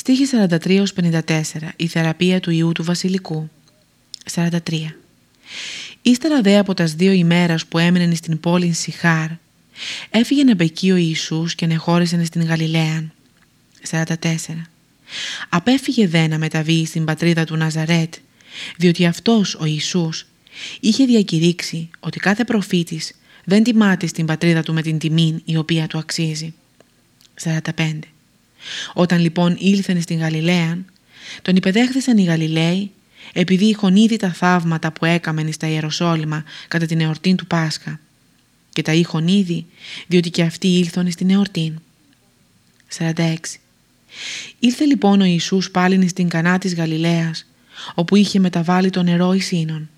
Στοίχη 43-54 Η θεραπεία του Ιού του Βασιλικού. 43 Ύστερα δε από τας δύο ημέρας που έμεναν στην πόλη Σιχάρ έφυγε να μπεκεί ο Ιησούς και νεχώρησε στην Γαλιλαίαν 44 Απέφυγε δε να μεταβεί στην πατρίδα του Ναζαρέτ διότι αυτός ο Ιησούς είχε διακηρύξει ότι κάθε προφήτης δεν τιμάται στην πατρίδα του με την τιμή η οποία του αξίζει 45 όταν λοιπόν ήλθεν στην Γαλιλαία, τον υπεδέχθησαν οι Γαλιλαίοι επειδή είχαν ήδη τα θαύματα που έκαμεν στα Ιεροσόλυμα κατά την εορτή του Πάσχα και τα είχαν ήδη διότι και αυτοί ήλθαν στην εορτή. 46. Ήλθε λοιπόν ο Ιησούς πάλιν στην Κανά της Γαλιλαίας όπου είχε μεταβάλει το νερό Ισίνων.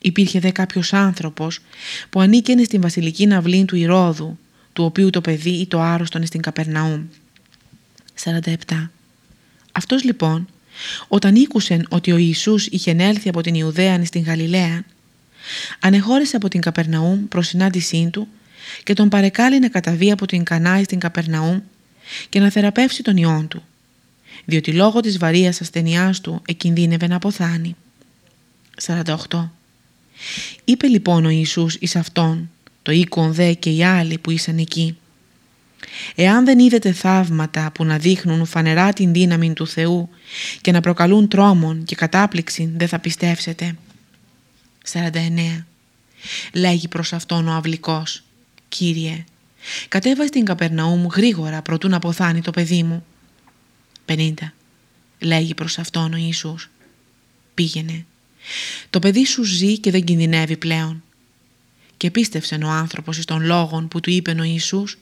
Υπήρχε δε κάποιος άνθρωπος που ανήκαινε στην βασιλική ναυλή του Ηρώδου του οποίου το παιδί ή το άρρωστον στην Καπερναούμ. 47. Αυτός λοιπόν, όταν ήκουσεν ότι ο Ιησούς είχε έλθει από την Ιουδαία στην Γαλιλαία, ανεχώρησε από την Καπερναούμ προς συνάντησή του και τον παρεκάλει να καταβεί από την Κανάη στην Καπερναούμ και να θεραπεύσει τον ιόν του, διότι λόγω της βαρίας ασθενειάς του εκινδύνευε να αποθάνει. 48. Είπε λοιπόν ο Ιησούς εις αυτόν, το οίκον δε και οι άλλοι που ήσαν εκεί, Εάν δεν είδετε θαύματα που να δείχνουν φανερά την δύναμη του Θεού και να προκαλούν τρόμον και κατάπληξη δεν θα πιστεύσετε. 49. Λέγει προς αυτόν ο αυλικός «Κύριε, κατέβα στην Καπερναούμ γρήγορα προτού να αποθάνει το παιδί μου». 50. Λέγει προς αυτόν ο Ιησούς «Πήγαινε, το παιδί σου ζει και δεν κινδυνεύει πλέον». Και πίστευσεν ο άνθρωπος εις των λόγων που του είπε ο Ιησούς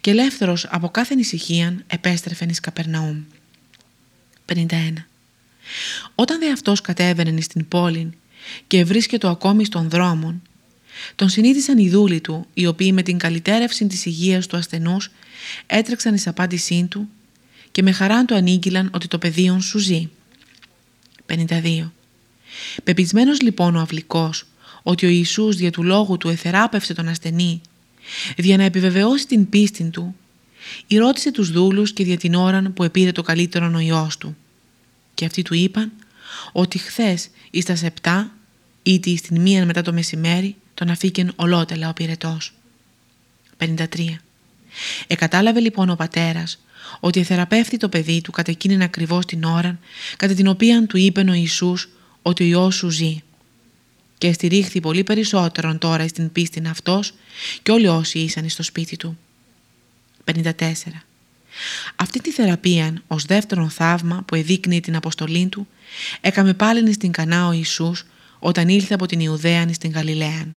και ελεύθερος από κάθε ανησυχία επέστρεφεν εις Καπερναούμ. 51. Όταν δε αυτός κατέβαινε στην πόλη και βρίσκεται ακόμη στον δρόμο, τον συνείδησαν οι δούλοι του, οι οποίοι με την καλυτέρευση της υγείας του ασθενούς έτρεξαν εις απάντησή του και με χαρά του ανήγγυλαν ότι το παιδίον σου ζει. 52. Πεπισμένος λοιπόν ο αυλικός ότι ο Ιησούς δια του λόγου του εθεράπευσε τον ασθενή για να επιβεβαιώσει την πίστη του, ρώτησε τους δούλους και δια την ώρα που επήρε το καλύτερο ο Υιός του. Και αυτοί του είπαν ότι χθες εις τα σεπτά ήτι στην μία μετά το μεσημέρι τον αφήκεν ολότελα ο πυρετός. 53. Εκατάλαβε λοιπόν ο πατέρας ότι θεραπεύθη το παιδί του κατά εκείνην ακριβώς την ώρα κατά την οποία του είπε ο Ιησούς ότι ο Υιός σου ζει και στηρίχθη πολύ περισσότερον τώρα στην πίστη αυτός και όλοι όσοι ήσαν στο σπίτι του. 54. Αυτή τη θεραπεία ως δεύτερον θαύμα που εδείκνει την αποστολή του έκαμε πάλι στην Κανά ο Ιησούς όταν ήλθε από την Ιουδαία στην Γαλιλαία.